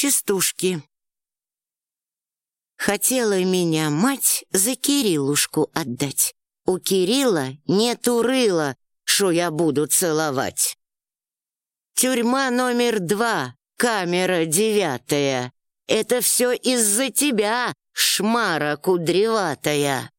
Частушки. Хотела меня мать за Кириллушку отдать. У Кирилла нету рыла, шо я буду целовать. Тюрьма номер два, камера девятая. Это все из-за тебя, шмара кудреватая.